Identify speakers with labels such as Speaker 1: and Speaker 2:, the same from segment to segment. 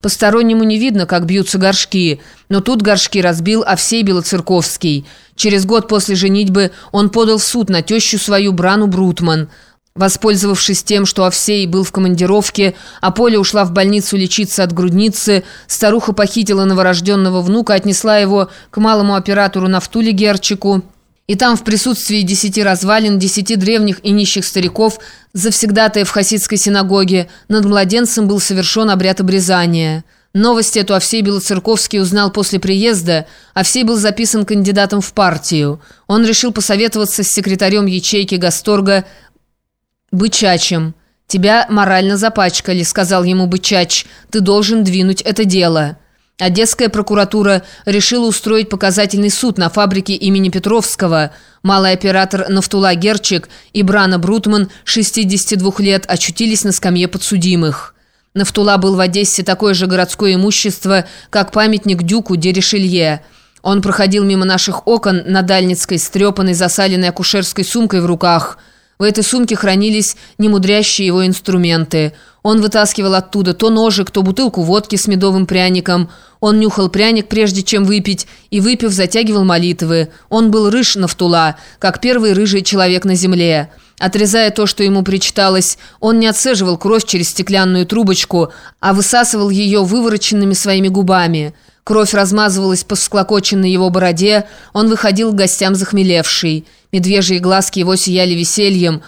Speaker 1: Постороннему не видно, как бьются горшки, но тут горшки разбил Овсей Белоцерковский. Через год после женитьбы он подал в суд на тещу свою Брану Брутман. Воспользовавшись тем, что Овсей был в командировке, а Поля ушла в больницу лечиться от грудницы, старуха похитила новорожденного внука, отнесла его к малому оператору Нафтуле Герчику, и там в присутствии десяти развалин, десяти древних и нищих стариков, завсегдатая в хасидской синагоге, над младенцем был совершен обряд обрезания. Новость эту Овсей Белоцерковский узнал после приезда, Овсей был записан кандидатом в партию. Он решил посоветоваться с секретарем ячейки Гасторга Бычачем. «Тебя морально запачкали», — сказал ему Бычач, — «ты должен двинуть это дело». Одесская прокуратура решила устроить показательный суд на фабрике имени Петровского. Малый оператор Нафтула Герчик и Брана Брутман, 62 лет, очутились на скамье подсудимых. Нафтула был в Одессе такое же городское имущество, как памятник Дюку Деришелье. Он проходил мимо наших окон на Дальницкой, стрепанной, засаленной акушерской сумкой в руках – в этой сумке хранились немудрящие его инструменты. Он вытаскивал оттуда то ножик, то бутылку водки с медовым пряником. Он нюхал пряник, прежде чем выпить, и, выпив, затягивал молитвы. Он был рыж нафтула, как первый рыжий человек на земле. Отрезая то, что ему причиталось, он не отсеживал кровь через стеклянную трубочку, а высасывал ее вывороченными своими губами. Кровь размазывалась по всклокоченной его бороде, он выходил к гостям захмелевший. Медвежьи глазки его сияли весельем.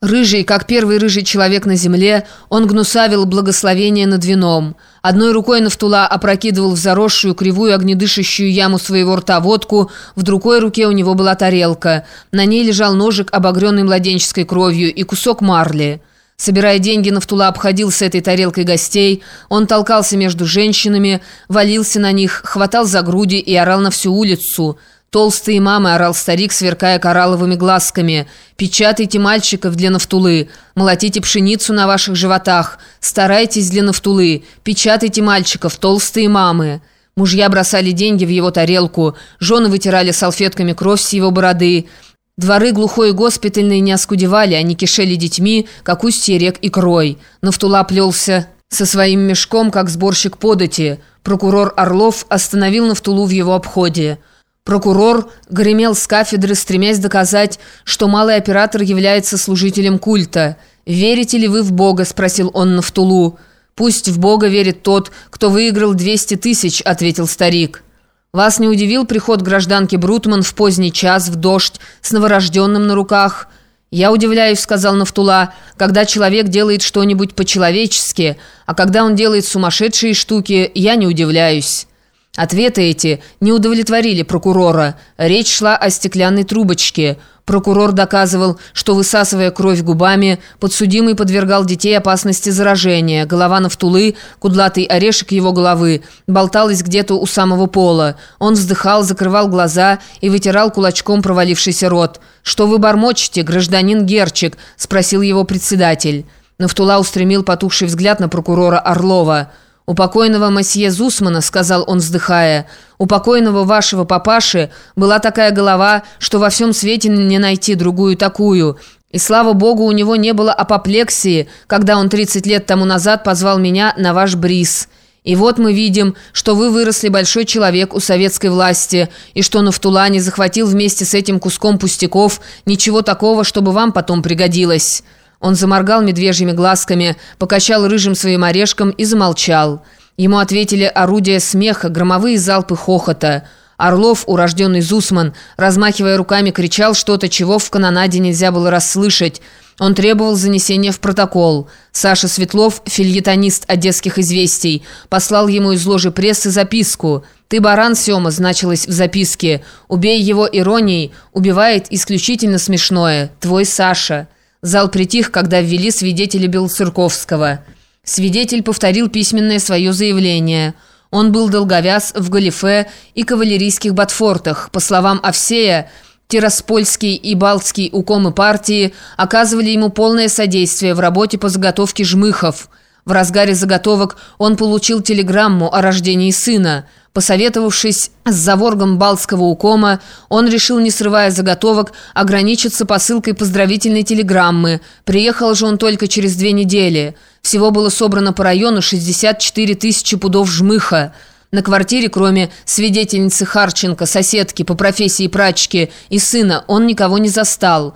Speaker 1: Рыжий, как первый рыжий человек на земле, он гнусавил благословение над вином. Одной рукой Нафтула опрокидывал в заросшую, кривую, огнедышащую яму своего рта водку, в другой руке у него была тарелка. На ней лежал ножик, обогренный младенческой кровью, и кусок марли. Собирая деньги, Нафтула обходил с этой тарелкой гостей. Он толкался между женщинами, валился на них, хватал за груди и орал на всю улицу. «Толстые мамы!» – орал старик, сверкая коралловыми глазками. «Печатайте мальчиков для Нафтулы! Молотите пшеницу на ваших животах! Старайтесь для Нафтулы! Печатайте мальчиков! Толстые мамы!» Мужья бросали деньги в его тарелку, жены вытирали салфетками кровь с его бороды – Дворы глухой и госпитальные не оскудевали, они кишели детьми, как устье рек крой. Нафтула плелся со своим мешком, как сборщик подати. Прокурор Орлов остановил Нафтулу в его обходе. Прокурор гремел с кафедры, стремясь доказать, что малый оператор является служителем культа. «Верите ли вы в Бога?» – спросил он Нафтулу. «Пусть в Бога верит тот, кто выиграл 200 тысяч», – ответил старик. Вас не удивил приход гражданки Брутман в поздний час, в дождь, с новорожденным на руках? Я удивляюсь, сказал Нафтула, когда человек делает что-нибудь по-человечески, а когда он делает сумасшедшие штуки, я не удивляюсь. Ответы эти не удовлетворили прокурора. Речь шла о стеклянной трубочке. Прокурор доказывал, что, высасывая кровь губами, подсудимый подвергал детей опасности заражения. Голова Нафтулы, кудлатый орешек его головы, болталась где-то у самого пола. Он вздыхал, закрывал глаза и вытирал кулачком провалившийся рот. «Что вы бормочете, гражданин Герчик?» – спросил его председатель. Нафтула устремил потухший взгляд на прокурора Орлова – «У покойного месье Зусмана, — сказал он, вздыхая, — у покойного вашего папаши была такая голова, что во всем свете не найти другую такую. И, слава богу, у него не было апоплексии, когда он 30 лет тому назад позвал меня на ваш бриз. И вот мы видим, что вы выросли большой человек у советской власти, и что Нафтулани захватил вместе с этим куском пустяков ничего такого, чтобы вам потом пригодилось». Он заморгал медвежьими глазками, покачал рыжим своим орешком и замолчал. Ему ответили орудия смеха, громовые залпы хохота. Орлов, урожденный Зусман, размахивая руками, кричал что-то, чего в канонаде нельзя было расслышать. Он требовал занесения в протокол. Саша Светлов, фильетонист «Одесских известий», послал ему из ложи прессы записку. «Ты баран, Сема», значилось в записке. «Убей его иронией, убивает исключительно смешное. Твой Саша». Зал притих, когда ввели свидетеля Белоцерковского. Свидетель повторил письменное свое заявление. Он был долговяз в галифе и кавалерийских ботфортах. По словам Овсея, Тираспольский и Балтский укомы партии оказывали ему полное содействие в работе по заготовке жмыхов. В разгаре заготовок он получил телеграмму о рождении сына – Посоветовавшись с заворгом Балтского укома, он решил, не срывая заготовок, ограничиться посылкой поздравительной телеграммы. Приехал же он только через две недели. Всего было собрано по району 64 тысячи пудов жмыха. На квартире, кроме свидетельницы Харченко, соседки по профессии прачки и сына, он никого не застал.